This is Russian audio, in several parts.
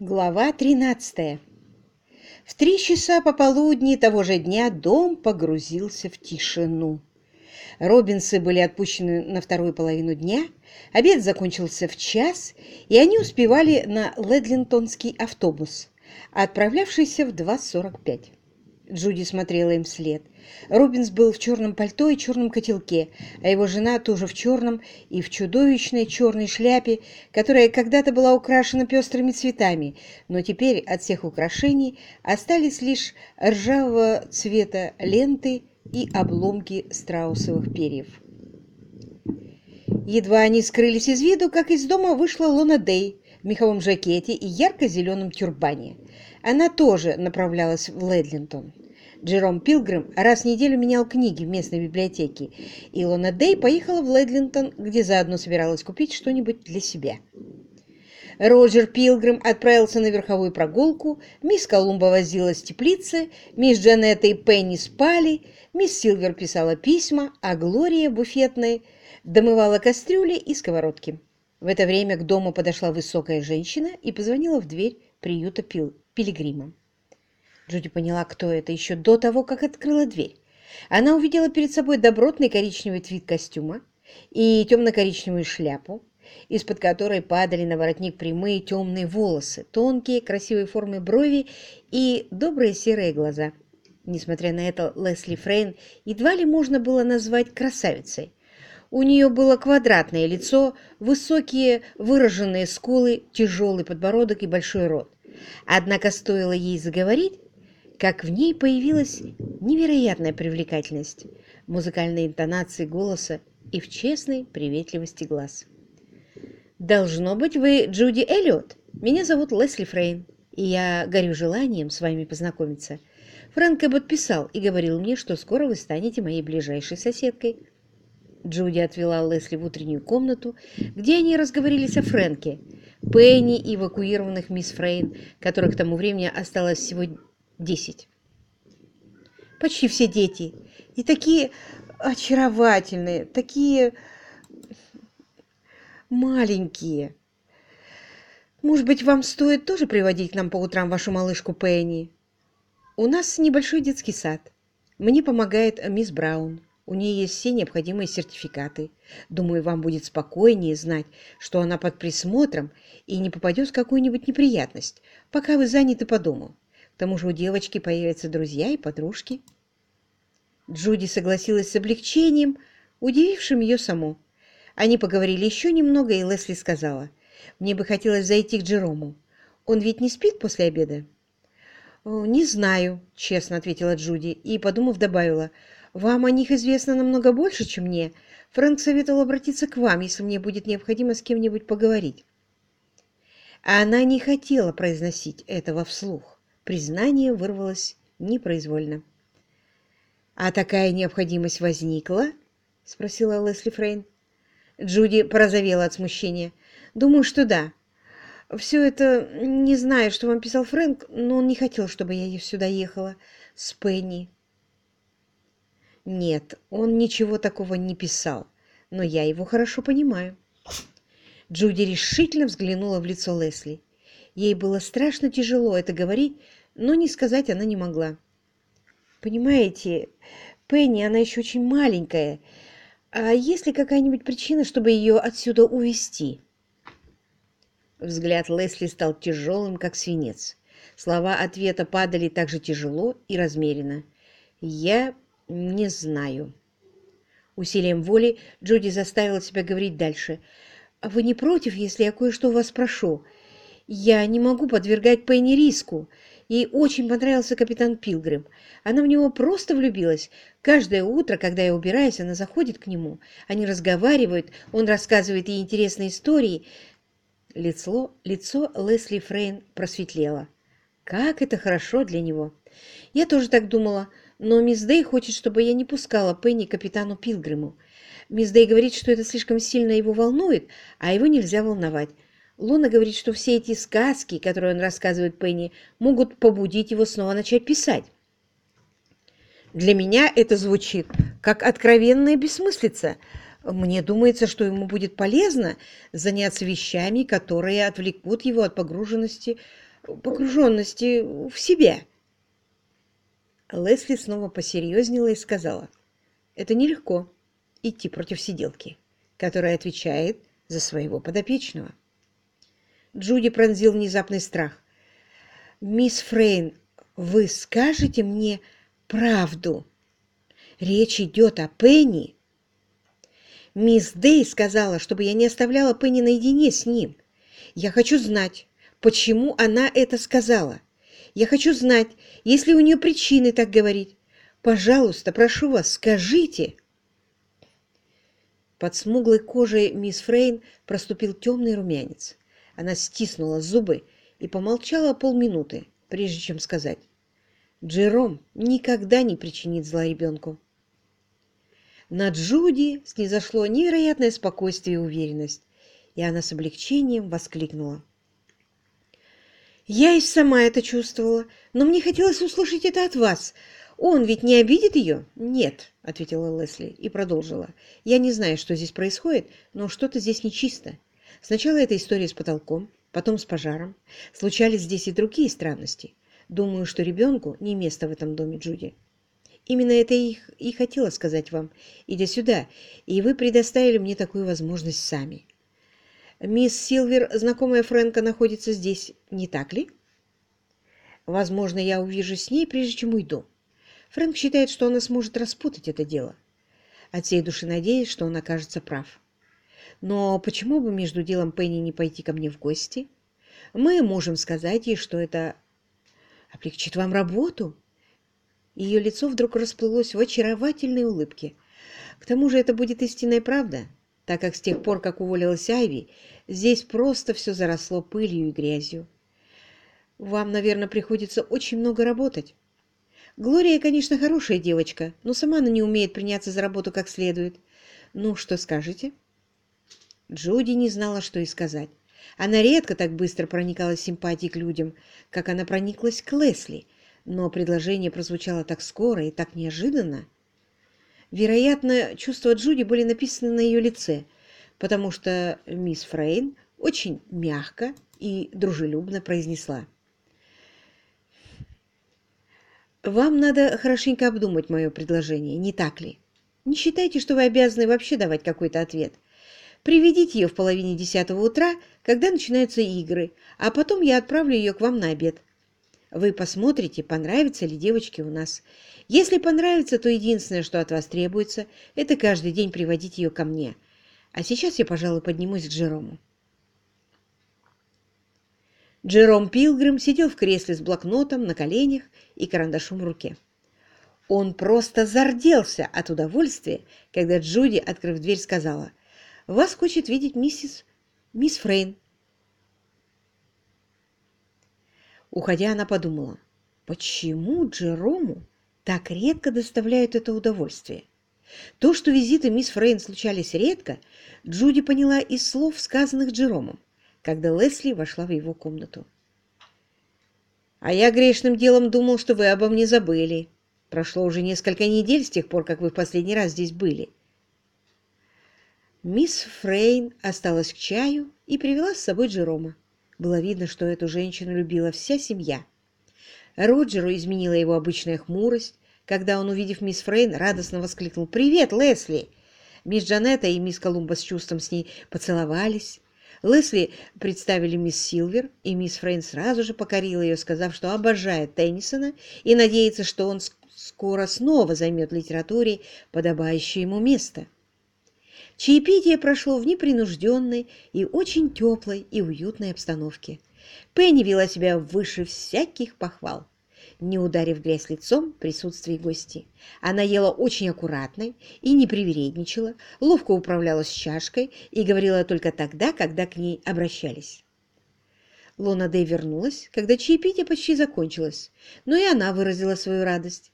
Глава 13. В три часа пополудни того же дня дом погрузился в тишину. Робинсы были отпущены на вторую половину дня, обед закончился в час, и они успевали на Ледлинтонский автобус, отправлявшийся в 2.45. Джуди смотрела им вслед. Робинс был в черном пальто и черном котелке, а его жена тоже в черном и в чудовищной черной шляпе, которая когда-то была украшена пестрыми цветами, но теперь от всех украшений остались лишь ржавого цвета ленты и обломки страусовых перьев. Едва они скрылись из виду, как из дома вышла Лона Дэй в меховом жакете и ярко-зеленом тюрбане. Она тоже направлялась в Ледлинтон. Джером Пилгрим раз в неделю менял книги в местной библиотеке. Илона Дэй поехала в Ледлинтон, где заодно собиралась купить что-нибудь для себя. Роджер Пилгрим отправился на верховую прогулку, мисс Колумба возилась в теплице, мисс Джанетта и Пенни спали, мисс Силвер писала письма, а Глория буфетной домывала кастрюли и сковородки. В это время к дому подошла высокая женщина и позвонила в дверь приюта Пил Пилигрима. Джуди поняла, кто это, еще до того, как открыла дверь. Она увидела перед собой добротный коричневый твит костюма и темно-коричневую шляпу, из-под которой падали на воротник прямые темные волосы, тонкие, красивой формы брови и добрые серые глаза. Несмотря на это, Лесли Фрейн едва ли можно было назвать красавицей. У нее было квадратное лицо, высокие выраженные скулы, тяжелый подбородок и большой рот. Однако стоило ей заговорить, как в ней появилась невероятная привлекательность, музыкальные интонации голоса и в честной приветливости глаз. «Должно быть, вы Джуди Эллиот? Меня зовут Лесли Фрейн, и я горю желанием с вами познакомиться. Фрэнк Эббот писал и говорил мне, что скоро вы станете моей ближайшей соседкой». Джуди отвела Лесли в утреннюю комнату, где они разговорились о Фрэнке, Пенни и эвакуированных мисс Фрейн, которых к тому времени осталось всего десять. Почти все дети. И такие очаровательные, такие маленькие. Может быть, вам стоит тоже приводить к нам по утрам вашу малышку Пенни? У нас небольшой детский сад. Мне помогает мисс Браун. У нее есть все необходимые сертификаты. Думаю, вам будет спокойнее знать, что она под присмотром и не попадет в какую-нибудь неприятность, пока вы заняты по дому. К тому же у девочки появятся друзья и подружки. Джуди согласилась с облегчением, удивившим ее саму. Они поговорили еще немного, и Лесли сказала, «Мне бы хотелось зайти к Джерому. Он ведь не спит после обеда?» «Не знаю», — честно ответила Джуди, и, подумав, добавила, вам о них известно намного больше, чем мне. Фрэнк советовал обратиться к вам, если мне будет необходимо с кем-нибудь поговорить. Она не хотела произносить этого вслух. Признание вырвалось непроизвольно. «А такая необходимость возникла?» — спросила Лесли Фрейн. Джуди порозовела от смущения. «Думаю, что да. Все это не знаю, что вам писал Фрэнк, но он не хотел, чтобы я сюда ехала с Пенни. Нет, он ничего такого не писал, но я его хорошо понимаю. Джуди решительно взглянула в лицо Лесли. Ей было страшно тяжело это говорить, но не сказать она не могла. «Понимаете, Пенни, она еще очень маленькая. А есть ли какая-нибудь причина, чтобы ее отсюда увезти?» Взгляд Лесли стал тяжелым, как свинец. Слова ответа падали так же тяжело и размеренно. «Я «Не знаю». Усилием воли Джуди заставила себя говорить дальше. «А вы не против, если я кое-что у вас спрошу? Я не могу подвергать Пенни риску. Ей очень понравился капитан Пилгрим. Она в него просто влюбилась. Каждое утро, когда я убираюсь, она заходит к нему. Они разговаривают, он рассказывает ей интересные истории». Лицо, лицо Лесли Фрейн просветлело. «Как это хорошо для него!» «Я тоже так думала» но мисс Дэй хочет, чтобы я не пускала Пенни капитану Пилгриму. Мисс Дэй говорит, что это слишком сильно его волнует, а его нельзя волновать. Луна говорит, что все эти сказки, которые он рассказывает Пенни, могут побудить его снова начать писать. Для меня это звучит как откровенная бессмыслица. Мне думается, что ему будет полезно заняться вещами, которые отвлекут его от погруженности, погруженности в себя. Лесли снова посерьезнела и сказала, «Это нелегко идти против сиделки, которая отвечает за своего подопечного». Джуди пронзил внезапный страх. «Мисс Фрейн, вы скажете мне правду? Речь идет о Пенни?» Мисс Дэй сказала, чтобы я не оставляла Пенни наедине с ним. Я хочу знать, почему она это сказала. Я хочу знать, есть ли у нее причины так говорить. Пожалуйста, прошу вас, скажите. Под смуглой кожей мисс Фрейн проступил темный румянец. Она стиснула зубы и помолчала полминуты, прежде чем сказать. Джером никогда не причинит зла ребенку. На Джуди снизошло невероятное спокойствие и уверенность, и она с облегчением воскликнула. «Я и сама это чувствовала, но мне хотелось услышать это от вас. Он ведь не обидит ее?» «Нет», — ответила Лесли и продолжила. «Я не знаю, что здесь происходит, но что-то здесь нечисто. Сначала эта история с потолком, потом с пожаром. Случались здесь и другие странности. Думаю, что ребенку не место в этом доме, Джуди. Именно это я и хотела сказать вам, идя сюда, и вы предоставили мне такую возможность сами. Мисс Силвер, знакомая Фрэнка, находится здесь, не так ли? Возможно, я увижу с ней, прежде чем уйду. Фрэнк считает, что она сможет распутать это дело. От всей души надеюсь, что он окажется прав. Но почему бы между делом Пенни не пойти ко мне в гости? Мы можем сказать ей, что это облегчит вам работу, ее лицо вдруг расплылось в очаровательной улыбке. К тому же это будет истинная правда, так как с тех пор, как уволилась Айви, здесь просто все заросло пылью и грязью. Вам, наверное, приходится очень много работать. Глория, конечно, хорошая девочка, но сама она не умеет приняться за работу как следует. Ну, что скажете? Джуди не знала, что и сказать. Она редко так быстро проникалась симпатией к людям, как она прониклась к Лесли, но предложение прозвучало так скоро и так неожиданно. Вероятно, чувства Джуди были написаны на ее лице, потому что мисс Фрейн очень мягко и дружелюбно произнесла. «Вам надо хорошенько обдумать мое предложение, не так ли? Не считайте, что вы обязаны вообще давать какой-то ответ. Приведите ее в половине десятого утра, когда начинаются игры, а потом я отправлю ее к вам на обед. Вы посмотрите, понравится ли девочке у нас. Если понравится, то единственное, что от вас требуется, это каждый день приводить ее ко мне. А сейчас я, пожалуй, поднимусь к Джерому. Джером Пилгрим сидел в кресле с блокнотом на коленях и карандашом в руке. Он просто зарделся от удовольствия, когда Джуди, открыв дверь, сказала, «Вас хочет видеть миссис... мисс Фрейн». Уходя, она подумала, почему Джерому так редко доставляют это удовольствие? То, что визиты мисс Фрейн случались редко, Джуди поняла из слов, сказанных Джеромом, когда Лесли вошла в его комнату. «А я грешным делом думал, что вы обо мне забыли. Прошло уже несколько недель с тех пор, как вы в последний раз здесь были». Мисс Фрейн осталась к чаю и привела с собой Джерома. Было видно, что эту женщину любила вся семья. Роджеру изменила его обычная хмурость, когда он, увидев мисс Фрейн, радостно воскликнул «Привет, Лесли!». Мисс Джанетта и мисс Колумба с чувством с ней поцеловались. Лесли представили мисс Силвер, и мисс Фрейн сразу же покорила ее, сказав, что обожает Теннисона и надеется, что он скоро снова займет литературе подобающее ему место. Чаепитие прошло в непринужденной и очень теплой и уютной обстановке. Пенни вела себя выше всяких похвал, не ударив грязь лицом в присутствии гостей. Она ела очень аккуратно и не привередничала, ловко управлялась чашкой и говорила только тогда, когда к ней обращались. Лона Дэй вернулась, когда чаепитие почти закончилось, но и она выразила свою радость.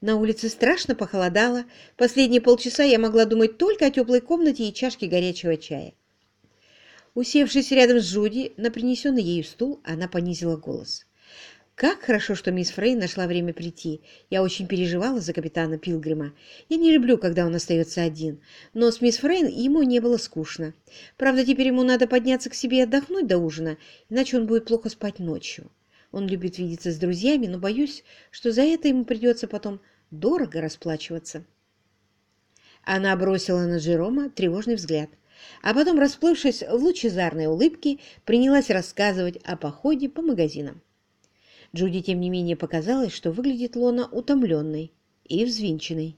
На улице страшно похолодало. Последние полчаса я могла думать только о теплой комнате и чашке горячего чая. Усевшись рядом с Джуди на принесенный ею стул, она понизила голос. Как хорошо, что мисс Фрей нашла время прийти. Я очень переживала за капитана Пилгрима. Я не люблю, когда он остается один. Но с мисс Фрей ему не было скучно. Правда, теперь ему надо подняться к себе и отдохнуть до ужина, иначе он будет плохо спать ночью. Он любит видеться с друзьями, но боюсь, что за это ему придется потом дорого расплачиваться. Она бросила на Джерома тревожный взгляд, а потом, расплывшись в лучезарной улыбке, принялась рассказывать о походе по магазинам. Джуди, тем не менее, показалось, что выглядит Лона утомленной и взвинченной.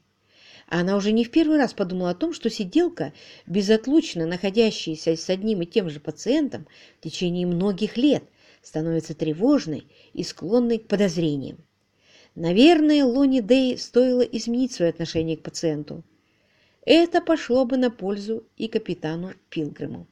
Она уже не в первый раз подумала о том, что сиделка, безотлучно находящаяся с одним и тем же пациентом в течение многих лет, становится тревожной и склонной к подозрениям. Наверное, Лони Дэй стоило изменить свое отношение к пациенту. Это пошло бы на пользу и капитану Пилгриму.